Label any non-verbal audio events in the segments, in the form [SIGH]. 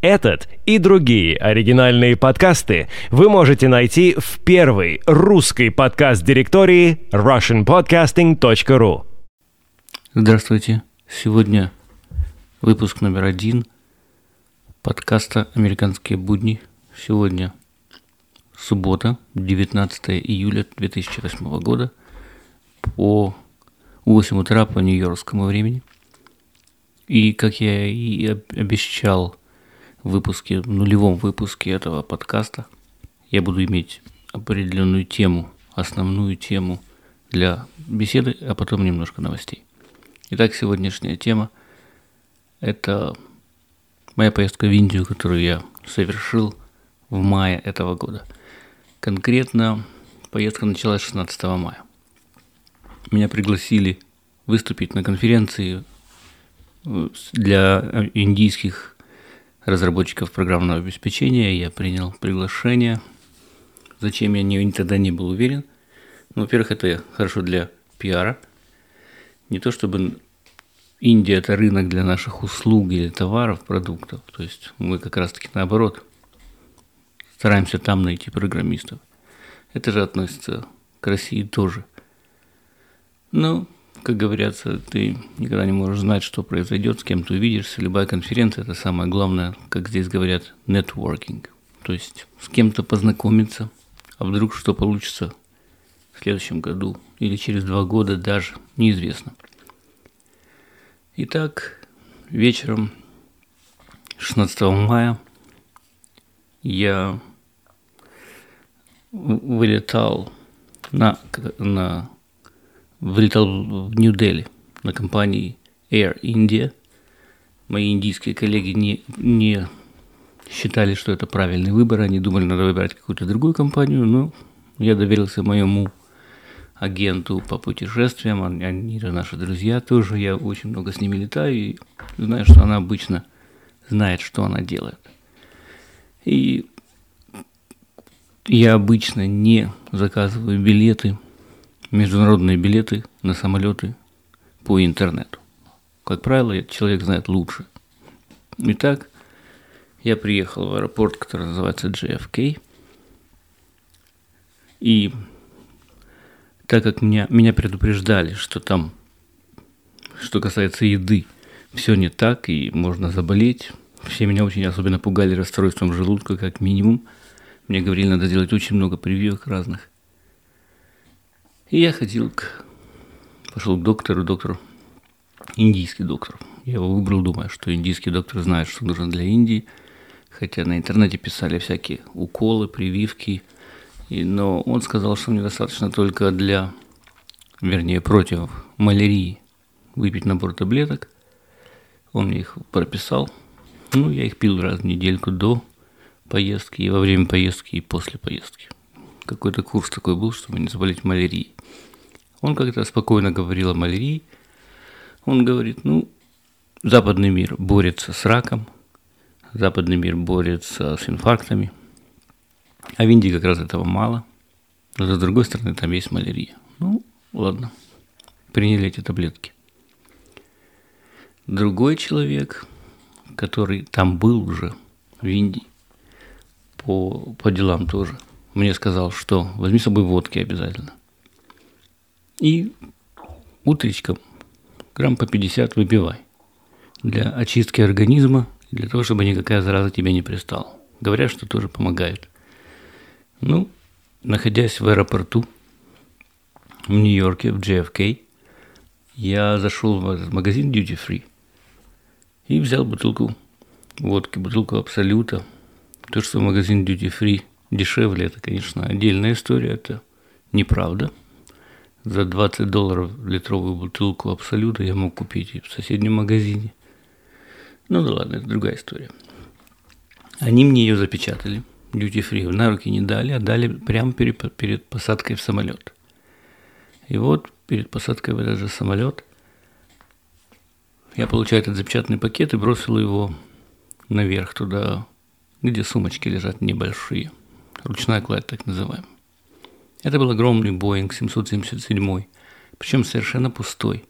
Этот и другие оригинальные подкасты вы можете найти в первой русской подкаст-директории russianpodcasting.ru Здравствуйте. Сегодня выпуск номер один подкаста «Американские будни». Сегодня суббота, 19 июля 2008 года по 8 утра по нью-йоркскому времени. И, как я и обещал выпуске, нулевом выпуске этого подкаста, я буду иметь определенную тему, основную тему для беседы, а потом немножко новостей. Итак, сегодняшняя тема – это моя поездка в Индию, которую я совершил в мае этого года. Конкретно поездка началась 16 мая. Меня пригласили выступить на конференции э, для индийских разработчиков программного обеспечения. Я принял приглашение. Зачем я не, тогда не был уверен? Ну, во-первых, это хорошо для пиара. Не то чтобы Индия – это рынок для наших услуг или товаров, продуктов. То есть мы как раз-таки наоборот стараемся там найти программистов. Это же относится к России тоже. Ну, как говорится, ты никогда не можешь знать, что произойдет, с кем ты увидишься. Любая конференция – это самое главное, как здесь говорят, networking. То есть с кем-то познакомиться, а вдруг что получится в следующем году или через два года даже, неизвестно. Итак, вечером 16 мая я вылетал на, на вылетал в Нью-Дели на компании Air India. Мои индийские коллеги не, не считали, что это правильный выбор. Они думали, надо выбирать какую-то другую компанию, но я доверился моему агенту по путешествиям. Они, они наши друзья тоже. Я очень много с ними летаю и знаю, что она обычно знает, что она делает. И я обычно не заказываю билеты – международные билеты на самолеты по интернету. Как правило, человек знает лучше. Итак, я приехал в аэропорт, который называется JFK. И так как меня, меня предупреждали, что там, что касается еды, все не так, и можно заболеть. Все меня очень особенно пугали расстройством желудка, как минимум. Мне говорили, надо сделать очень много прививок разных. И я ходил к... Пошел к доктору, доктор, индийский доктор. Я его выбрал, думая, что индийский доктор знает, что нужно для Индии. Хотя на интернете писали всякие уколы, прививки. И, но он сказал, что мне достаточно только для, вернее, против малярии выпить набор таблеток. Он мне их прописал. Ну, я их пил раз в недельку до поездки, и во время поездки, и после поездки. Какой-то курс такой был, чтобы не заболеть малярией. Он как-то спокойно говорил о малярии. Он говорит, ну, западный мир борется с раком, западный мир борется с инфарктами, а в Индии как раз этого мало. Но с другой стороны, там есть малярия. Ну, ладно, приняли эти таблетки. Другой человек, который там был уже, в Индии, по, по делам тоже, мне сказал, что возьми с собой водки обязательно. И утречком грамм по 50 выпивай. Для очистки организма, для того, чтобы никакая зараза тебе не пристала. Говорят, что тоже помогает. Ну, находясь в аэропорту в Нью-Йорке, в JFK, я зашел в магазин Duty Free и взял бутылку водки, бутылку Абсолюта. То, что магазин Duty Free дешевле, это, конечно, отдельная история, это неправда – за 20 долларов литровую бутылку Абсолюта я мог купить и в соседнем магазине. Ну да ладно, это другая история. Они мне ее запечатали, duty free, на руки не дали, а дали прямо перед, перед посадкой в самолет. И вот перед посадкой в этот же самолет я получаю этот запечатанный пакет и бросил его наверх туда, где сумочки лежат небольшие. Ручная кладь, так называемая. Это был огромный Boeing 777, причем совершенно пустой.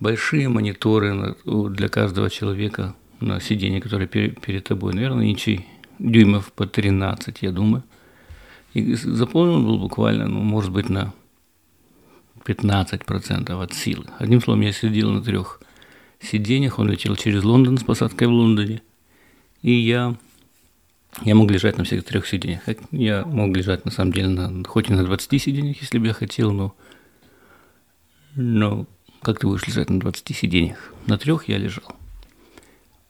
Большие мониторы для каждого человека на сиденье, которое перед тобой, наверное, инчей дюймов по 13, я думаю. И заполнен был буквально, ну, может быть, на 15% от силы. Одним словом, я сидел на трех сиденьях, он летел через Лондон с посадкой в Лондоне, и я, я мог лежать на всех трех сиденьях. Я мог лежать, на самом деле, на, хоть и на 20 сиденьях, если бы я хотел, но, но как ты будешь лежать на 20 сиденьях? На трех я лежал.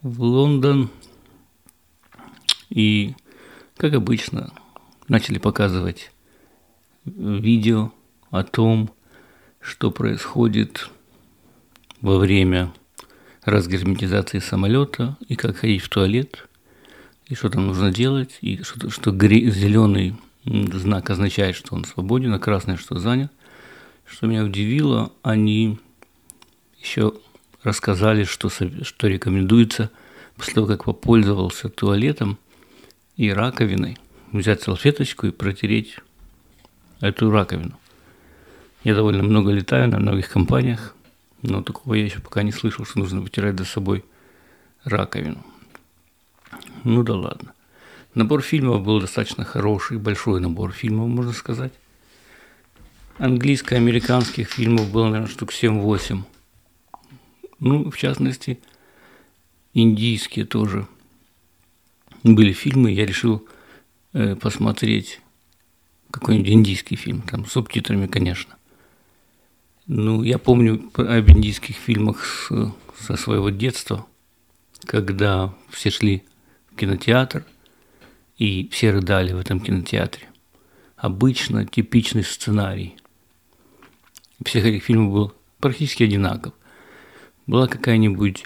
В Лондон и, как обычно, начали показывать видео о том, что происходит во время разгерметизации самолета и как ходить в туалет, и что там нужно делать, и что, что зеленый знак означает, что он свободен, а красный, что занят. Что меня удивило, они еще рассказали, что, что рекомендуется после того, как попользовался туалетом и раковиной, взять салфеточку и протереть эту раковину. Я довольно много летаю на многих компаниях, но такого я еще пока не слышал, что нужно вытирать за собой раковину. Ну да ладно. Набор фильмов был достаточно хороший, большой набор фильмов, можно сказать. Английско-американских фильмов было, наверное, штук 7-8. Ну, в частности, индийские тоже были фильмы. Я решил э, посмотреть какой-нибудь индийский фильм, там с субтитрами, конечно. Ну, я помню об индийских фильмах с, со своего детства, когда все шли кинотеатр, и все рыдали в этом кинотеатре. Обычно типичный сценарий. Всех этих фильмов был практически одинаков. Была какая-нибудь,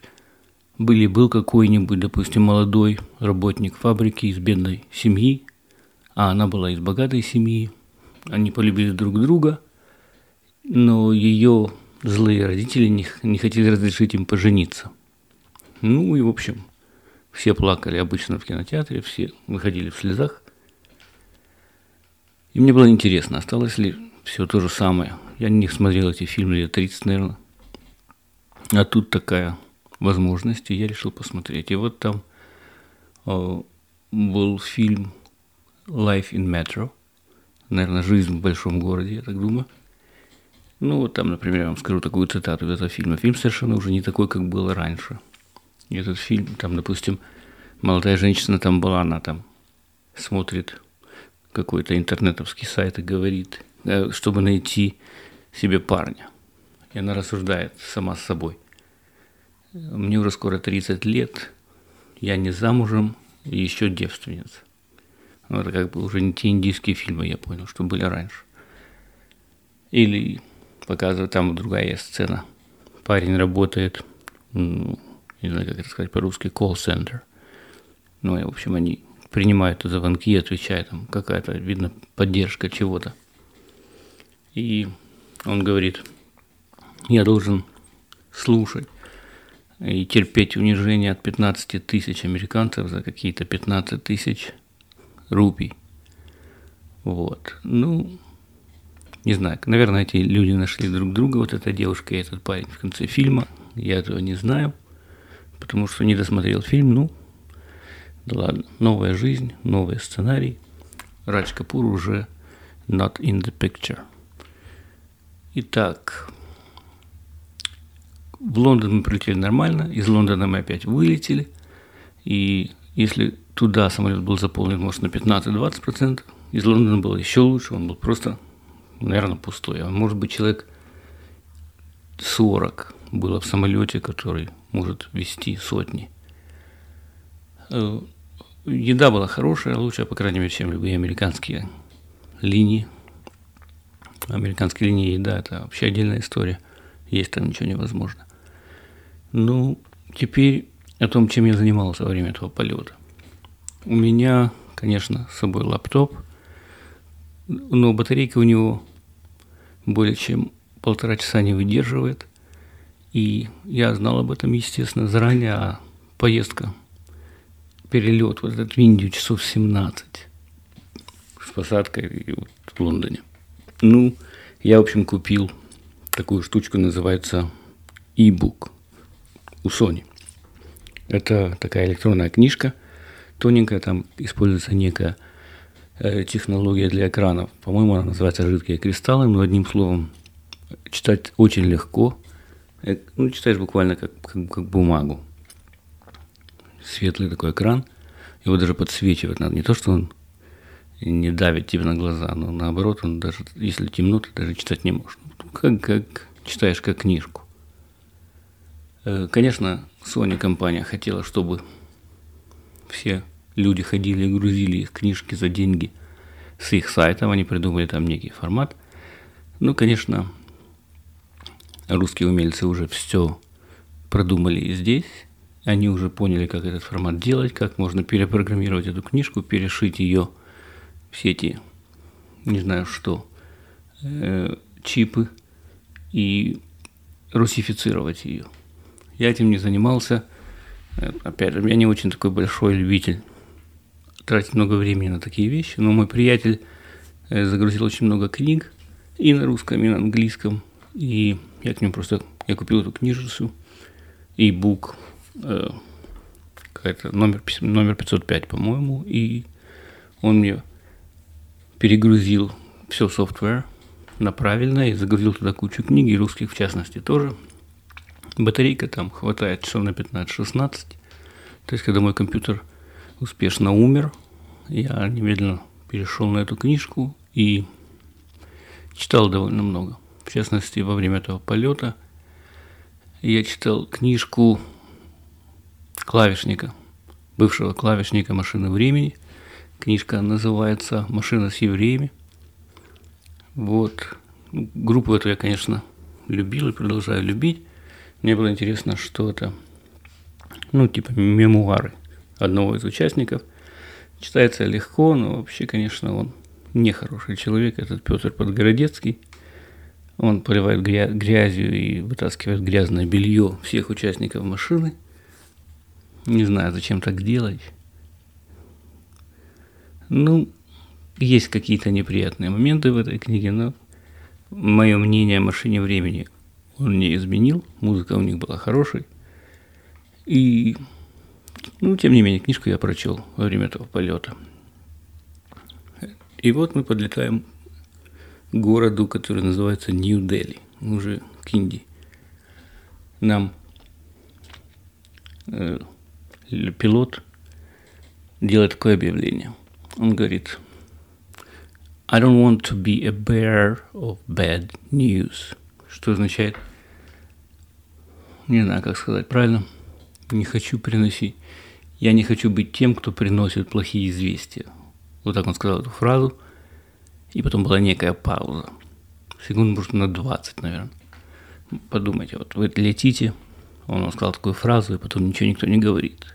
были, был какой-нибудь, допустим, молодой работник фабрики из бедной семьи, а она была из богатой семьи. Они полюбили друг друга – но ее злые родители не, не хотели разрешить им пожениться. Ну и, в общем, все плакали обычно в кинотеатре, все выходили в слезах. И мне было интересно, осталось ли все то же самое. Я не смотрел эти фильмы лет 30, наверное. А тут такая возможность, и я решил посмотреть. И вот там о, был фильм Life in Metro. Наверное, жизнь в большом городе, я так думаю. Ну, вот там, например, я вам скажу такую цитату из этого фильма. Фильм совершенно уже не такой, как было раньше. Этот фильм, там, допустим, молодая женщина там была, она там смотрит какой-то интернетовский сайт и говорит, э, чтобы найти себе парня. И она рассуждает сама с собой. Мне уже скоро 30 лет, я не замужем и еще девственница. Ну, это как бы уже не те индийские фильмы, я понял, что были раньше. Или показывает, там другая сцена. Парень работает, не знаю, как это сказать по-русски, колл-центр. Ну, и, в общем, они принимают звонки, отвечают, там какая-то, видно, поддержка чего-то. И он говорит, я должен слушать и терпеть унижение от 15 тысяч американцев за какие-то 15 тысяч рупий. Вот. Ну, не знаю, наверное, эти люди нашли друг друга, вот эта девушка и этот парень в конце фильма. Я этого не знаю, потому что не досмотрел фильм. Ну, да ладно. Новая жизнь, новый сценарий. Радж Капур уже not in the picture. Итак, в Лондон мы прилетели нормально, из Лондона мы опять вылетели. И если туда самолет был заполнен, может, на 15-20%, из Лондона было еще лучше, он был просто наверное, пустой. А может быть, человек 40 было в самолете, который может вести сотни. Э, еда была хорошая, лучшая, по крайней мере, чем любые американские линии. Американские линии еда – это вообще отдельная история. Есть там ничего невозможно. Ну, теперь о том, чем я занимался во время этого полета. У меня, конечно, с собой лаптоп, но батарейка у него более чем полтора часа не выдерживает. И я знал об этом, естественно, заранее, а поездка, перелет вот этот в Индию часов 17 с посадкой в Лондоне. Ну, я, в общем, купил такую штучку, называется e-book у Sony. Это такая электронная книжка, тоненькая, там используется некая э, технология для экранов. По-моему, она называется жидкие кристаллы, но одним словом, читать очень легко. Э, ну, читаешь буквально как, как, как бумагу. Светлый такой экран. Его даже подсвечивать надо. Не то, что он не давит тебе на глаза, но наоборот, он даже, если темно, ты даже читать не можешь. Как, как читаешь как книжку. Э, конечно, Sony компания хотела, чтобы все люди ходили и грузили их книжки за деньги с их сайтов, они придумали там некий формат. Ну, конечно, русские умельцы уже все продумали и здесь. Они уже поняли, как этот формат делать, как можно перепрограммировать эту книжку, перешить ее все эти, не знаю что, э, чипы и русифицировать ее. Я этим не занимался. Э, опять же, я не очень такой большой любитель тратить много времени на такие вещи, но мой приятель э, загрузил очень много книг и на русском, и на английском, и я к нему просто, я купил эту книжицу, и бук, э, какая-то номер, номер 505, по-моему, и он мне перегрузил все софтвер на правильное и загрузил туда кучу книг, и русских в частности тоже. Батарейка там хватает часов на 15-16. То есть, когда мой компьютер успешно умер, я немедленно перешел на эту книжку и читал довольно много. В частности, во время этого полета я читал книжку клавишника, бывшего клавишника машины времени – Книжка называется «Машина с евреями». Вот. Группу эту я, конечно, любил и продолжаю любить. Мне было интересно, что это, ну, типа мемуары одного из участников. Читается легко, но вообще, конечно, он нехороший человек, этот Петр Подгородецкий. Он поливает грязью и вытаскивает грязное белье всех участников машины. Не знаю, зачем так делать. Ну, есть какие-то неприятные моменты в этой книге, но мое мнение о машине времени он не изменил. Музыка у них была хорошей. И, ну, тем не менее, книжку я прочел во время этого полета. И вот мы подлетаем городу, который называется Нью-Дели, уже к Индии. Нам э, пилот делает такое объявление – он говорит, I don't want to be a bearer of bad news. Что означает, не знаю, как сказать правильно, не хочу приносить, я не хочу быть тем, кто приносит плохие известия. Вот так он сказал эту фразу, и потом была некая пауза. Секунд, может, на 20, наверное. Подумайте, вот вы летите, он сказал такую фразу, и потом ничего никто не говорит.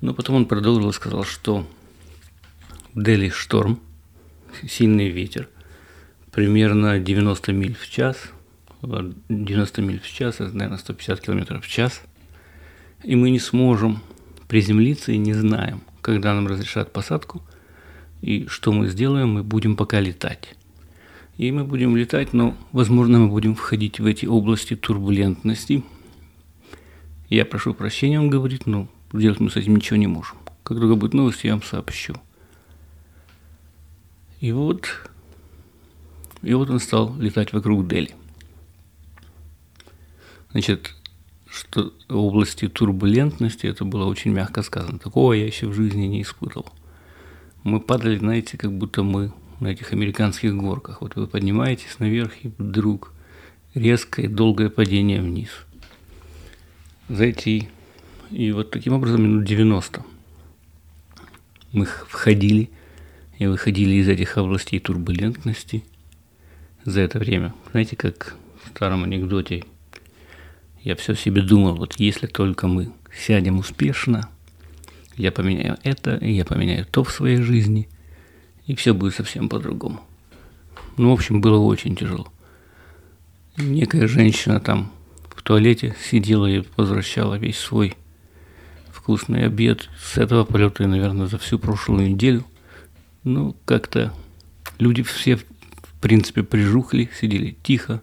Но потом он продолжил и сказал, что в Дели шторм, сильный ветер, примерно 90 миль в час, 90 миль в час, это, наверное, 150 километров в час, и мы не сможем приземлиться и не знаем, когда нам разрешат посадку, и что мы сделаем, мы будем пока летать. И мы будем летать, но, возможно, мы будем входить в эти области турбулентности. Я прошу прощения, он говорит, но делать мы с этим ничего не можем. Как только будет новость, я вам сообщу. И вот, и вот он стал летать вокруг Дели. Значит, что в области турбулентности это было очень мягко сказано. Такого я еще в жизни не испытывал. Мы падали, знаете, как будто мы на этих американских горках. Вот вы поднимаетесь наверх, и вдруг резкое долгое падение вниз. Зайти. И вот таким образом минут 90 мы входили и выходили из этих областей турбулентности за это время. Знаете, как в старом анекдоте, я все себе думал, вот если только мы сядем успешно, я поменяю это, и я поменяю то в своей жизни, и все будет совсем по-другому. Ну, в общем, было очень тяжело. Некая женщина там в туалете сидела и возвращала весь свой вкусный обед с этого полета, и, наверное, за всю прошлую неделю – ну, как-то люди все, в принципе, прижухли, сидели тихо,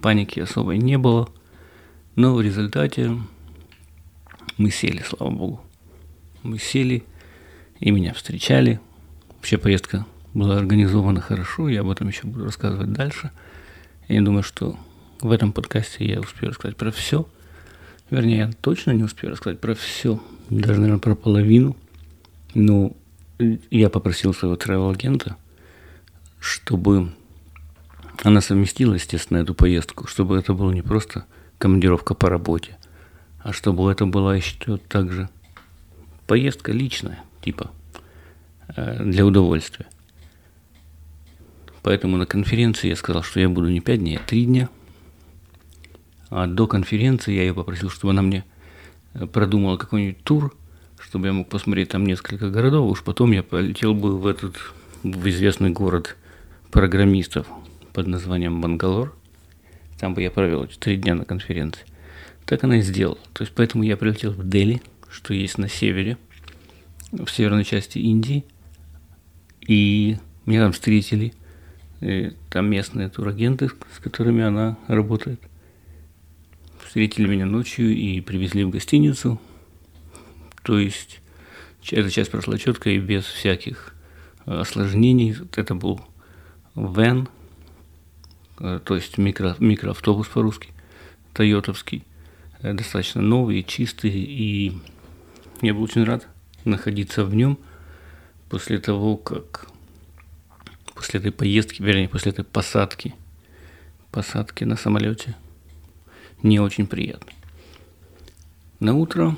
паники особой не было. Но в результате Мы сели, слава богу. Мы сели, и меня встречали. Вообще поездка была организована хорошо, я об этом еще буду рассказывать дальше. Я думаю, что в этом подкасте я успею рассказать про все. Вернее, я точно не успею рассказать про все, даже, наверное, про половину. Но я попросил своего travel-агента, чтобы она совместила, естественно, эту поездку, чтобы это было не просто командировка по работе, а чтобы это была еще также поездка личная, типа э, для удовольствия. Поэтому на конференции я сказал, что я буду не пять дней, а три дня. А до конференции я ее попросил, чтобы она мне э, продумала какой-нибудь тур, чтобы я мог посмотреть там несколько городов. Уж потом я полетел бы в этот, в известный город программистов под названием Бангалор. Там бы я провел эти три дня на конференции. Так она и сделала. То есть поэтому я прилетел в Дели, что есть на севере, в северной части Индии. И меня там встретили – и там местные турагенты, с которыми она работает. Встретили меня ночью и привезли в гостиницу. То есть эта часть прошла четко и без всяких э, осложнений. Это был вен, э, то есть микро, микроавтобус по-русски, тойотовский, э, достаточно новый, чистый, и я был очень рад находиться в нем после того, как после этой поездки, вернее, после этой посадки, посадки на самолете, не очень приятно. На утро,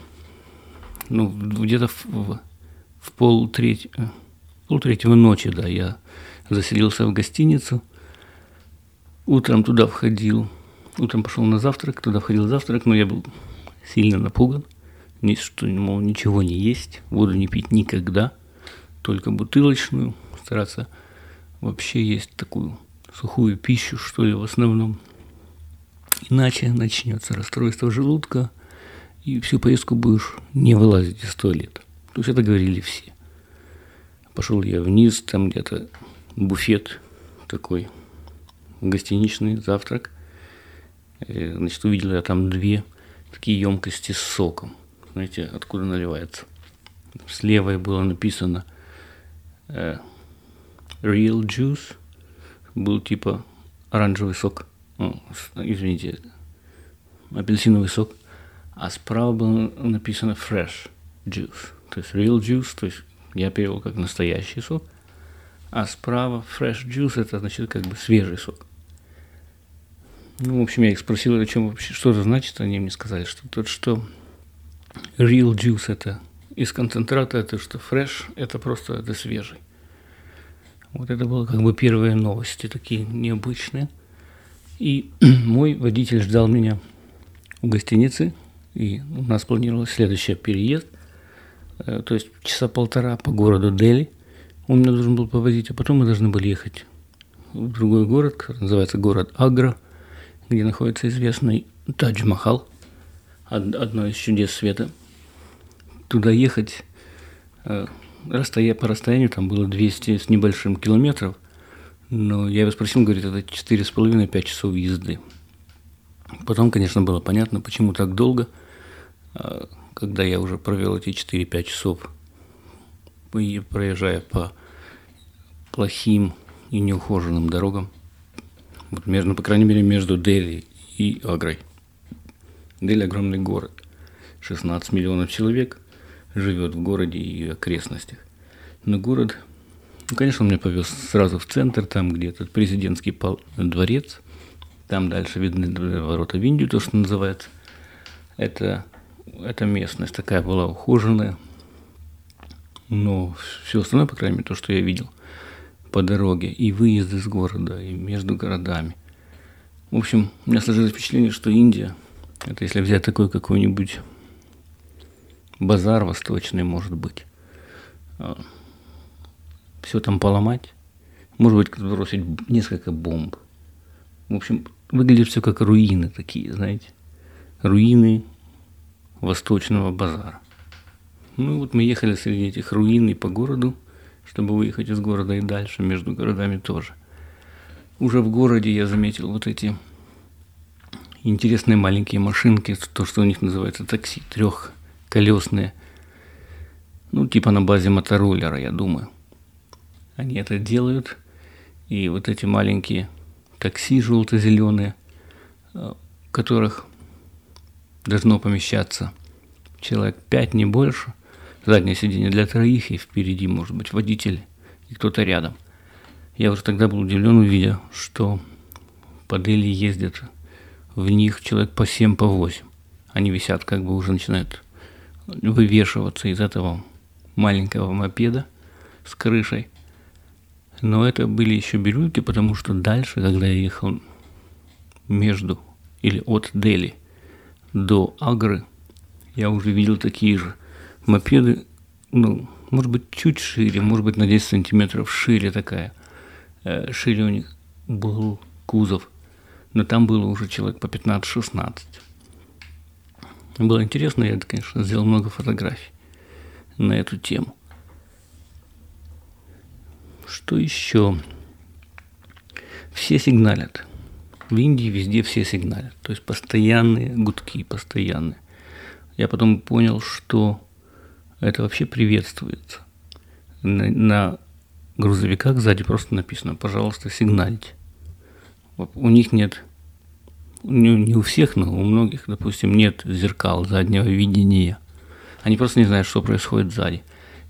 ну, где-то в, в, в пол, треть, пол третьего ночи, да, я заселился в гостиницу. Утром туда входил, утром пошел на завтрак, туда входил завтрак, но я был сильно напуган. Что, мол, ничего не есть, воду не пить никогда, только бутылочную, стараться вообще есть такую сухую пищу, что ли, в основном. Иначе начнется расстройство желудка, и всю поездку будешь не вылазить из туалета. То есть это говорили все. Пошел я вниз, там где-то буфет такой, гостиничный завтрак. Э, значит, увидел я там две такие емкости с соком. Знаете, откуда наливается. Слева было написано э, real juice был типа оранжевый сок, ну, извините, апельсиновый сок, а справа было написано fresh juice, то есть real juice, то есть я перевел как настоящий сок, а справа fresh juice это значит как бы свежий сок. Ну, в общем, я их спросил, о чем вообще, что это значит, они мне сказали, что тот, что real juice это из концентрата, это что fresh, это просто это свежий. Вот это было как бы первые новости, такие необычные. И [CLEARS THROAT] мой водитель ждал меня у гостиницы, и у нас планировался следующий переезд, э, то есть часа полтора по городу Дели. Он меня должен был повозить, а потом мы должны были ехать в другой город, который называется город Агра, где находится известный Тадж-Махал, одно из чудес света. Туда ехать э, расстоя, по расстоянию там было 200 с небольшим километров, но я его спросил, говорит, это 4,5-5 часов езды. Потом, конечно, было понятно, почему так долго, а, когда я уже провел эти 4-5 часов, проезжая по плохим и неухоженным дорогам. Вот между, по крайней мере, между Дели и Агрой. Дели – огромный город. 16 миллионов человек – живет в городе и окрестностях. Но город, ну, конечно, он меня повез сразу в центр, там, где этот президентский пол, дворец, там дальше видны ворота в Индию, то, что называется. Это, эта местность такая была ухоженная, но все остальное, по крайней мере, то, что я видел по дороге, и выезд из города, и между городами. В общем, у меня сложилось впечатление, что Индия, это если взять такой какой-нибудь базар восточный, может быть. А, Все там поломать. Может быть, бросить несколько бомб. В общем, выглядит все как руины такие, знаете. Руины восточного базара. Ну вот мы ехали среди этих руин и по городу, чтобы выехать из города и дальше, между городами тоже. Уже в городе я заметил вот эти интересные маленькие машинки, то, что у них называется такси, трех колесные, ну, типа на базе мотороллера, я думаю. Они это делают, и вот эти маленькие такси желто-зеленые, э, в которых должно помещаться человек пять, не больше, заднее сиденье для троих, и впереди, может быть, водитель и кто-то рядом. Я уже тогда был удивлен, увидя, что по Дели ездят в них человек по 7, по 8. Они висят, как бы уже начинают вывешиваться из этого маленького мопеда с крышей. Но это были еще бирюльки, потому что дальше, когда я ехал между или от Дели до Агры, я уже видел такие же мопеды, ну, может быть, чуть шире, может быть, на 10 сантиметров шире такая. Э, шире у них был кузов, но там было уже человек по 15-16. Было интересно, я, конечно, сделал много фотографий на эту тему. Что еще? Все сигналят. В Индии везде все сигналят. То есть постоянные гудки, постоянные. Я потом понял, что это вообще приветствуется. На, на грузовиках сзади просто написано, пожалуйста, сигнальте. У них нет, не, у всех, но у многих, допустим, нет зеркал заднего видения. Они просто не знают, что происходит сзади.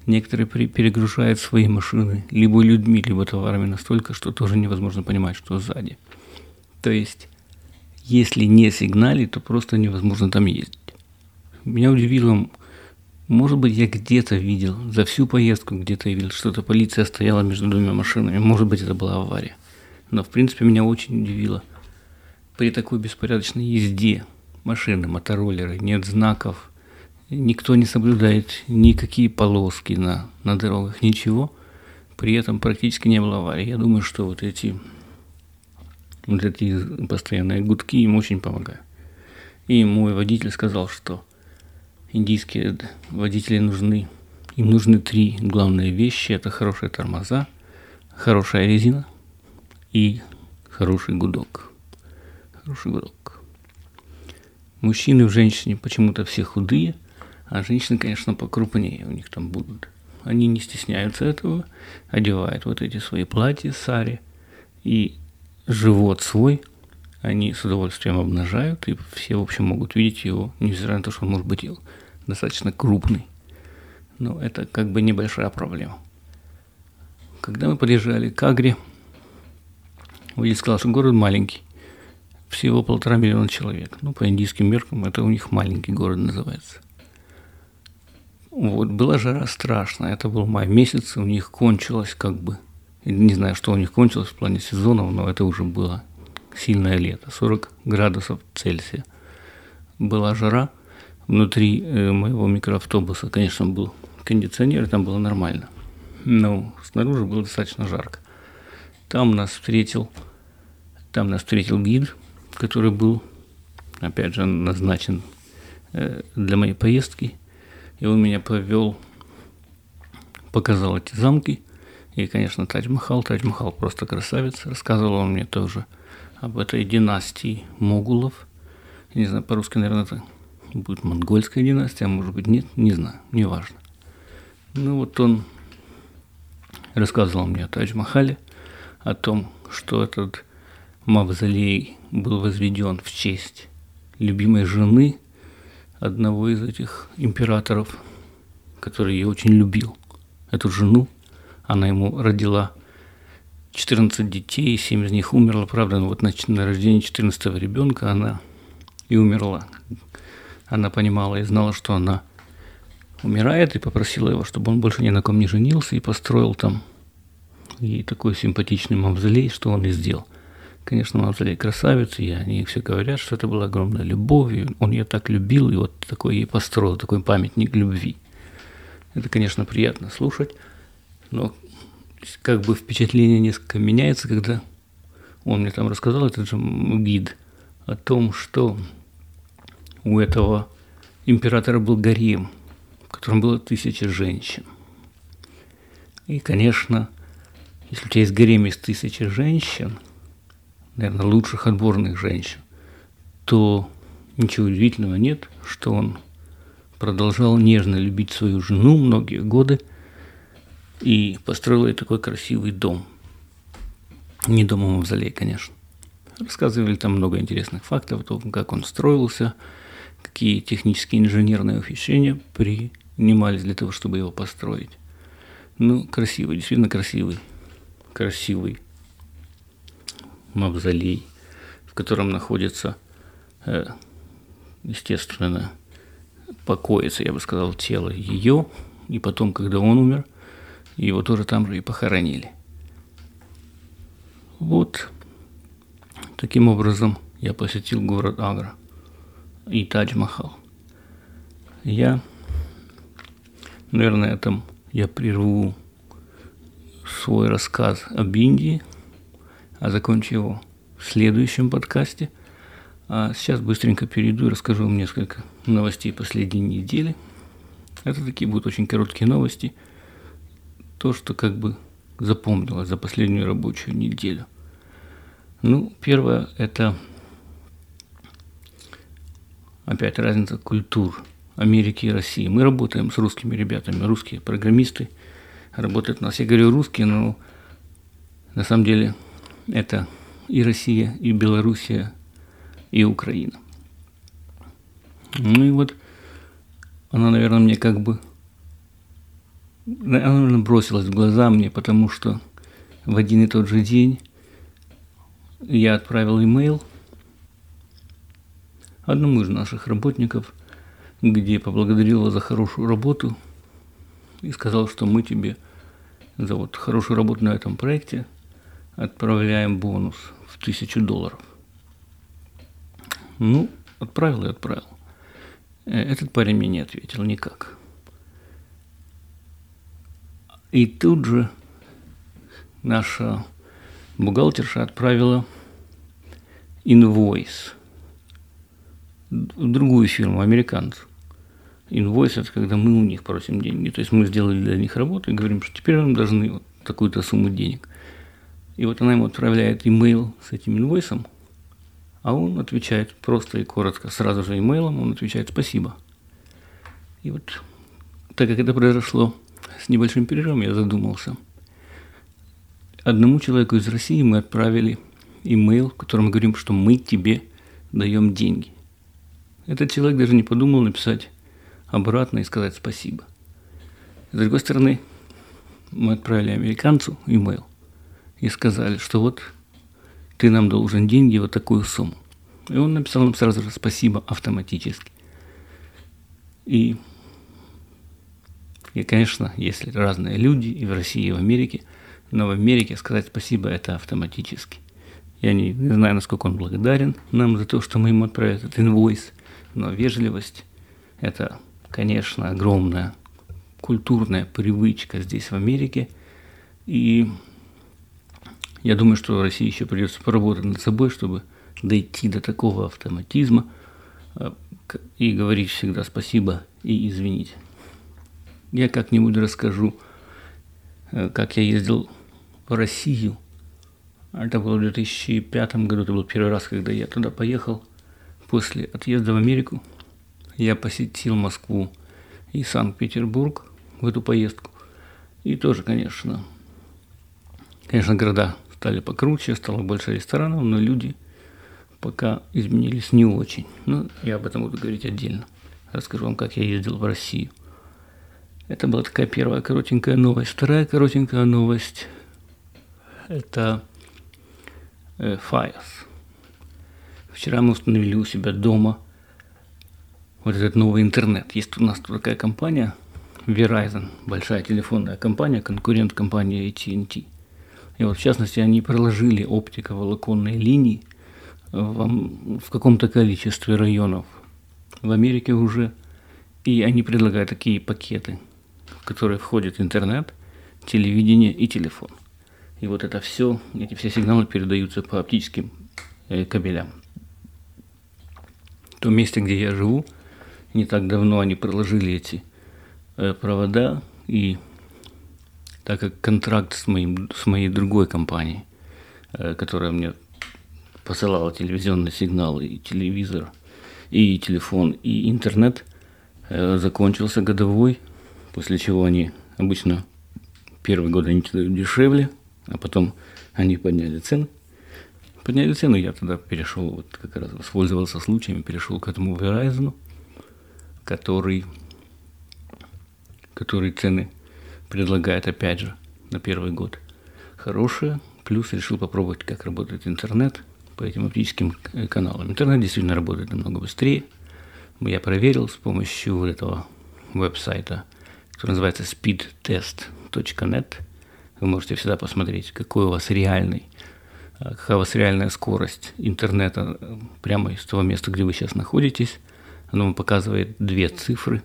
Некоторые перегружают свои машины либо людьми, либо товарами настолько, что тоже невозможно понимать, что сзади. То есть, если не сигналить, то просто невозможно там ездить. Меня удивило, может быть, я где-то видел, за всю поездку где-то видел, что-то полиция стояла между двумя машинами. Может быть, это была авария. Но, в принципе, меня очень удивило. При такой беспорядочной езде машины, мотороллеры, нет знаков, никто не соблюдает никакие полоски на, на дорогах, ничего. При этом практически не было аварий. Я думаю, что вот эти, вот эти постоянные гудки им очень помогают. И мой водитель сказал, что индийские водители нужны. Им нужны три главные вещи. Это хорошие тормоза, хорошая резина и хороший гудок. Хороший гудок. Мужчины в женщине почему-то все худые, а женщины, конечно, покрупнее у них там будут. Они не стесняются этого, одевают вот эти свои платья, сари, и живот свой они с удовольствием обнажают, и все, в общем, могут видеть его, невзирая на то, что он может быть достаточно крупный. Но это как бы небольшая проблема. Когда мы подъезжали к Агре, водитель сказал, что город маленький, всего полтора миллиона человек. Ну, по индийским меркам это у них маленький город называется. Вот, была жара страшная, это был май месяц, у них кончилось как бы, не знаю, что у них кончилось в плане сезонов, но это уже было сильное лето, 40 градусов Цельсия. Была жара – Внутри э, моего микроавтобуса, конечно, был кондиционер, там было нормально. Но снаружи было достаточно жарко. Там нас встретил, там нас встретил гид, который был, опять же, назначен э, для моей поездки. И он меня повел, показал эти замки. И, конечно, Тадж-Махал. Тадж-Махал просто красавец. Рассказывал он мне тоже об этой династии могулов. не знаю, по-русски, наверное, это будет монгольская династия, а может быть нет, не знаю, неважно. Ну вот он рассказывал мне о Тадж-Махале, о том, что этот мавзолей был возведен в честь любимой жены одного из этих императоров, который ее очень любил. Эту жену, она ему родила 14 детей, 7 из них умерло, правда, но вот на, на рождение 14 ребенка она и умерла. Она понимала и знала, что она умирает, и попросила его, чтобы он больше ни на ком не женился, и построил там ей такой симпатичный мавзолей, что он и сделал. Конечно, мавзолей красавец, и они все говорят, что это была огромная любовь, он ее так любил, и вот такой ей построил, такой памятник любви. Это, конечно, приятно слушать, но как бы впечатление несколько меняется, когда он мне там рассказал, этот же гид, о том, что у этого императора был гарем, в котором было тысяча женщин. И, конечно, если у тебя есть гарем из тысячи женщин, наверное, лучших отборных женщин, то ничего удивительного нет, что он продолжал нежно любить свою жену многие годы и построил ей такой красивый дом. Не дом, а мавзолей, конечно. Рассказывали там много интересных фактов о том, как он строился, какие технические инженерные ухищрения принимались для того, чтобы его построить. Ну, красивый, действительно красивый, красивый мавзолей, в котором находится, э, естественно, покоится, я бы сказал, тело ее, и потом, когда он умер, его тоже там же и похоронили. Вот таким образом я посетил город Агра и Тадж-Махал. Я, наверное, этом я прерву свой рассказ об Индии, а закончу его в следующем подкасте. А сейчас быстренько перейду и расскажу вам несколько новостей последней недели. Это такие будут очень короткие новости. То, что как бы запомнилось за последнюю рабочую неделю. Ну, первое – это опять разница культур Америки и России. Мы работаем с русскими ребятами, русские программисты работают у нас. Я говорю русские, но на самом деле это и Россия, и Белоруссия, и Украина. Ну и вот она, наверное, мне как бы... Она, наверное, бросилась в глаза мне, потому что в один и тот же день я отправил имейл одному из наших работников, где поблагодарил его за хорошую работу и сказал, что мы тебе за вот хорошую работу на этом проекте отправляем бонус в тысячу долларов. Ну, отправил и отправил. Э, этот парень мне не ответил никак. И тут же наша бухгалтерша отправила инвойс в другую фирму, американцев. Инвойс – это когда мы у них просим деньги. То есть мы сделали для них работу и говорим, что теперь нам должны вот такую-то сумму денег. И вот она ему отправляет имейл с этим инвойсом, а он отвечает просто и коротко, сразу же имейлом, он отвечает «спасибо». И вот так как это произошло с небольшим перерывом, я задумался. Одному человеку из России мы отправили имейл, в котором мы говорим, что мы тебе даем деньги. Этот человек даже не подумал написать обратно и сказать спасибо. С другой стороны, мы отправили американцу имейл и сказали, что вот ты нам должен деньги, вот такую сумму. И он написал нам сразу же спасибо автоматически. И, и, конечно, если разные люди и в России, и в Америке, но в Америке сказать спасибо это автоматически. Я не, не знаю, насколько он благодарен нам за то, что мы ему отправили этот инвойс, но вежливость – это, конечно, огромная культурная привычка здесь, в Америке. И я думаю, что России еще придется поработать над собой, чтобы дойти до такого автоматизма э, и говорить всегда спасибо и извините. Я как-нибудь расскажу, э, как я ездил в Россию. Это было в 2005 году, это был первый раз, когда я туда поехал. После отъезда в Америку я посетил Москву и Санкт-Петербург в эту поездку. И тоже, конечно, конечно, города стали покруче, стало больше ресторанов, но люди пока изменились не очень. Ну, я об этом буду говорить отдельно. Расскажу вам, как я ездил в Россию. Это была такая первая коротенькая новость. Вторая коротенькая новость – это э, Fires. Вчера мы установили у себя дома вот этот новый интернет. Есть у нас такая компания Verizon, большая телефонная компания, конкурент компании AT&T – и вот в частности они проложили оптиковолоконные линии в, в каком-то количестве районов в Америке уже. И они предлагают такие пакеты, в которые входит интернет, телевидение и телефон. И вот это все, эти все сигналы передаются по оптическим э, кабелям. В том месте, где я живу, не так давно они проложили эти э, провода, и так как контракт с, моим, с моей другой компанией, э, которая мне посылала телевизионный сигнал и телевизор, и телефон, и интернет, Э, закончился годовой, после чего они обычно первый год они дешевле, а потом они подняли цены. Подняли цену, я тогда перешел, вот как раз воспользовался случаем, перешел к этому Verizon, который, который цены предлагает опять же на первый год хорошие, плюс решил попробовать, как работает интернет по этим оптическим каналам. Интернет действительно работает намного быстрее. Я проверил с помощью этого веб-сайта, который называется speedtest.net. Вы можете всегда посмотреть, какой у вас реальный, а, какая у вас реальная скорость интернета э, прямо из того места, где вы сейчас находитесь. Оно вам показывает две цифры.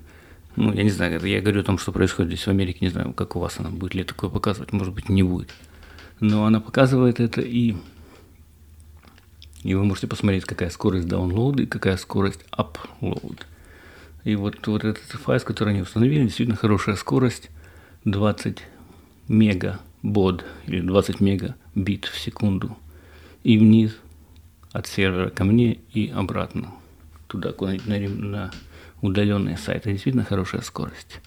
Ну, я не знаю, я говорю о том, что происходит здесь в Америке, не знаю, как у вас она будет ли такое показывать, может быть, не будет. Но она показывает это и и вы можете посмотреть, какая скорость download и какая скорость upload. И вот, вот этот файл, который они установили, действительно хорошая скорость, 20 мегабод или 20 мегабит в секунду. И вниз от сервера ко мне и обратно. Туда, куда-нибудь на, на удаленные сайты. Действительно хорошая скорость.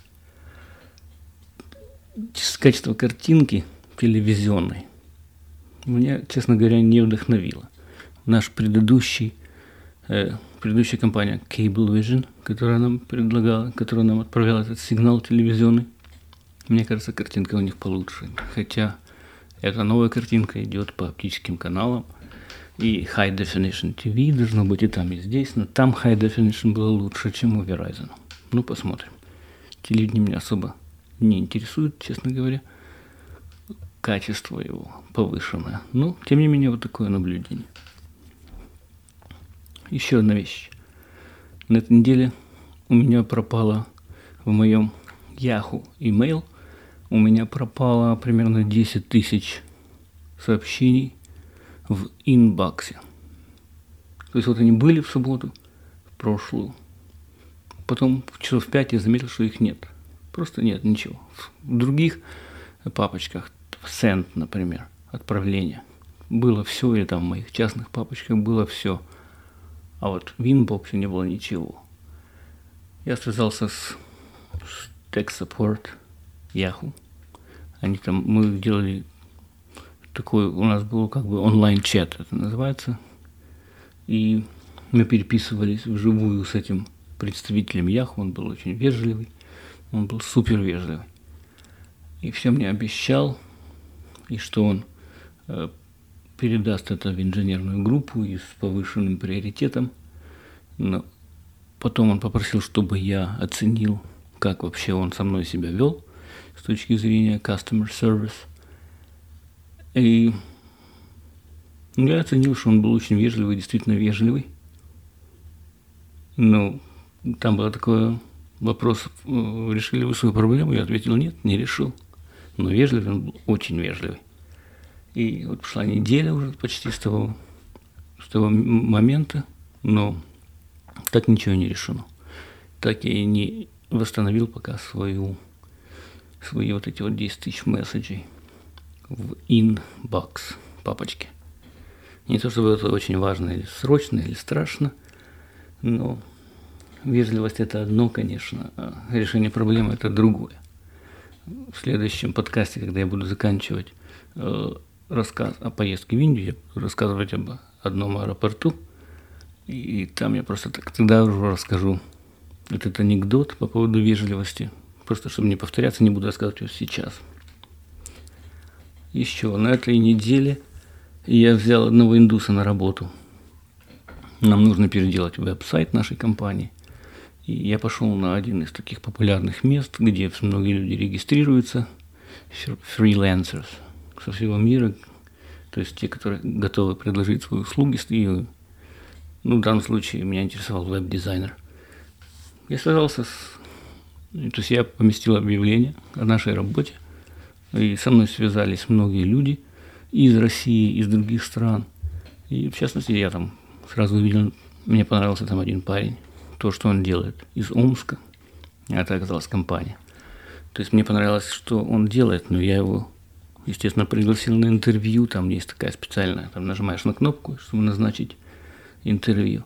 Качество картинки телевизионной меня, честно говоря, не вдохновило. Наш предыдущий, э, предыдущая компания Cablevision, которая нам предлагала, которая нам отправляла этот сигнал телевизионный, мне кажется, картинка у них получше. Хотя эта новая картинка идет по оптическим каналам, и High Definition TV должно быть и там, и здесь, но там High Definition было лучше, чем у Verizon. Ну, посмотрим. Телевидение меня особо не интересует, честно говоря. Качество его повышенное. Но, тем не менее, вот такое наблюдение. Еще одна вещь. На этой неделе у меня пропало в моем Yahoo email, у меня пропало примерно 10 тысяч сообщений в инбоксе. То есть вот они были в субботу, в прошлую. Потом в часов в 5 я заметил, что их нет. Просто нет ничего. В других папочках, в Send, например, отправление, было все, или там в моих частных папочках было все. А вот в инбоксе не было ничего. Я связался с, с Tech Support Yahoo. Они там, мы делали такой, у нас был как бы онлайн-чат, это называется. И мы переписывались вживую с этим представителем Яху, он был очень вежливый, он был супер вежливый. И все мне обещал, и что он э, передаст это в инженерную группу и с повышенным приоритетом. Но потом он попросил, чтобы я оценил, как вообще он со мной себя вел с точки зрения customer service – и я оценил, что он был очень вежливый, действительно вежливый. Ну, там был такой вопрос, э, решили вы свою проблему? Я ответил, нет, не решил. Но вежливый он был, очень вежливый. И вот прошла неделя уже почти с того, с того момента, но так ничего не решено. Так я и не восстановил пока свою, свои вот эти вот 10 тысяч месседжей в inbox папочке. Не то чтобы это очень важно или срочно, или страшно, но вежливость это одно, конечно, а решение проблемы это другое. В следующем подкасте, когда я буду заканчивать э, рассказ о поездке в Индию, я буду рассказывать об одном аэропорту, и там я просто так, тогда уже расскажу этот анекдот по поводу вежливости, просто чтобы не повторяться, не буду рассказывать его сейчас еще на этой неделе я взял одного индуса на работу. Нам нужно переделать веб-сайт нашей компании. И я пошел на один из таких популярных мест, где многие люди регистрируются, freelancers со всего мира, то есть те, которые готовы предложить свои услуги. И, ну, в данном случае меня интересовал веб-дизайнер. Я связался с... То есть я поместил объявление о нашей работе и со мной связались многие люди из России, из других стран. И в частности, я там сразу увидел, мне понравился там один парень, то, что он делает из Омска. Это оказалась компания. То есть мне понравилось, что он делает, но я его, естественно, пригласил на интервью. Там есть такая специальная, там нажимаешь на кнопку, чтобы назначить интервью.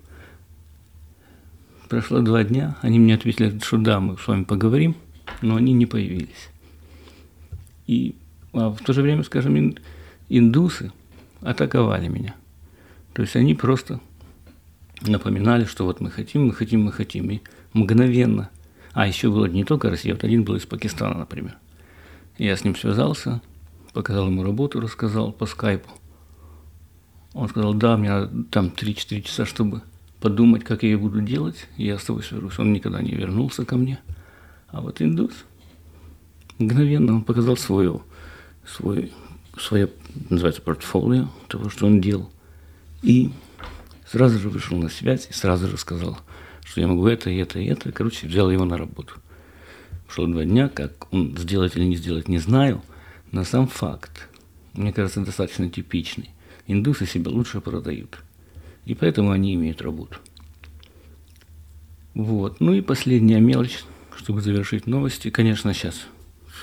прошло два дня, они мне ответили, что да, мы с вами поговорим, но они не появились. И а в то же время, скажем, индусы атаковали меня. То есть они просто напоминали, что вот мы хотим, мы хотим, мы хотим. И мгновенно. А еще было не только Россия, вот один был из Пакистана, например. Я с ним связался, показал ему работу, рассказал по скайпу. Он сказал, да, мне надо там 3-4 часа, чтобы подумать, как я ее буду делать, и я с тобой свяжусь. Он никогда не вернулся ко мне. А вот индус, мгновенно он показал свое, свой, свое, называется, портфолио того, что он делал. И сразу же вышел на связь и сразу же сказал, что я могу это, и это, и это. Короче, взял его на работу. Прошло два дня, как он сделать или не сделать, не знаю, но сам факт, мне кажется, достаточно типичный. Индусы себя лучше продают. И поэтому они имеют работу. Вот. Ну и последняя мелочь, чтобы завершить новости. Конечно, сейчас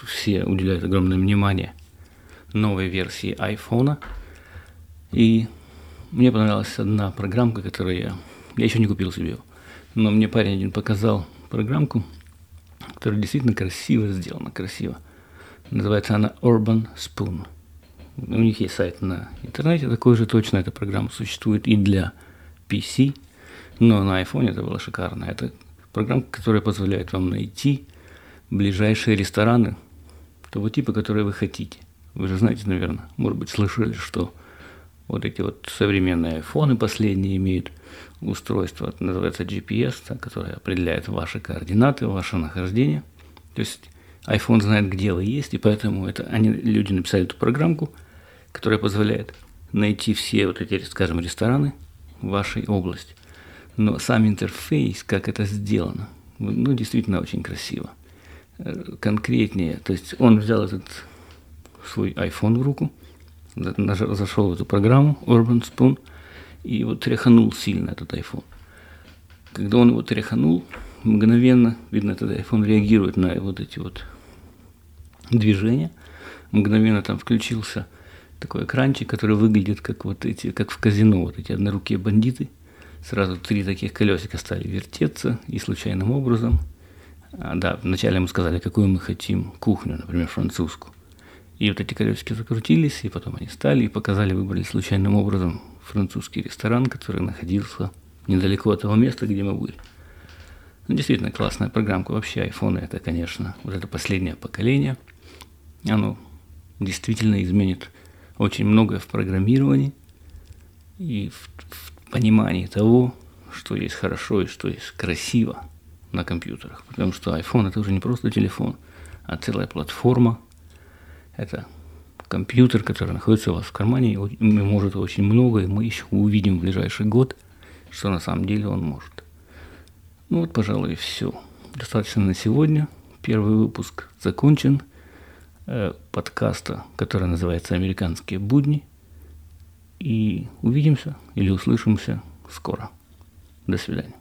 все уделяют огромное внимание новой версии айфона. И мне понравилась одна программка, которую я... Я еще не купил себе но мне парень один показал программку, которая действительно красиво сделана, красиво. Называется она Urban Spoon. У них есть сайт на интернете, такой же точно эта программа существует и для PC, но на iPhone это было шикарно. Это программа, которая позволяет вам найти ближайшие рестораны того типа, которые вы хотите. Вы же знаете, наверное, может быть, слышали, что вот эти вот современные айфоны последние имеют устройство, это называется GPS, которое определяет ваши координаты, ваше нахождение. То есть iPhone знает, где вы есть, и поэтому это они, люди написали эту программку, которая позволяет найти все вот эти, скажем, рестораны в вашей области. Но сам интерфейс, как это сделано, ну, действительно очень красиво. Э, конкретнее, то есть он взял этот свой iPhone в руку, зашел в эту программу Urban Spoon и вот тряханул сильно этот iPhone. Когда он его тряханул, мгновенно, видно, этот iPhone реагирует на вот эти вот движения, мгновенно там включился такой экранчик, который выглядит как вот эти, как в казино, вот эти однорукие бандиты. Сразу три таких колесика стали вертеться и случайным образом. А, да, вначале мы сказали, какую мы хотим кухню, например, французскую. И вот эти колесики закрутились, и потом они стали и показали, выбрали случайным образом французский ресторан, который находился недалеко от того места, где мы были. Ну, действительно классная программка. Вообще айфоны это, конечно, вот это последнее поколение. Оно действительно изменит очень многое в программировании и в, в понимании того, что есть хорошо и что есть красиво на компьютерах. Потому что iPhone это уже не просто телефон, а целая платформа, это компьютер, который находится у вас в кармане, и может очень много, и мы еще увидим в ближайший год, что на самом деле он может. Ну вот, пожалуй, все. Достаточно на сегодня. Первый выпуск закончен э, подкаста, который называется «Американские будни». И увидимся или услышимся скоро. До свидания.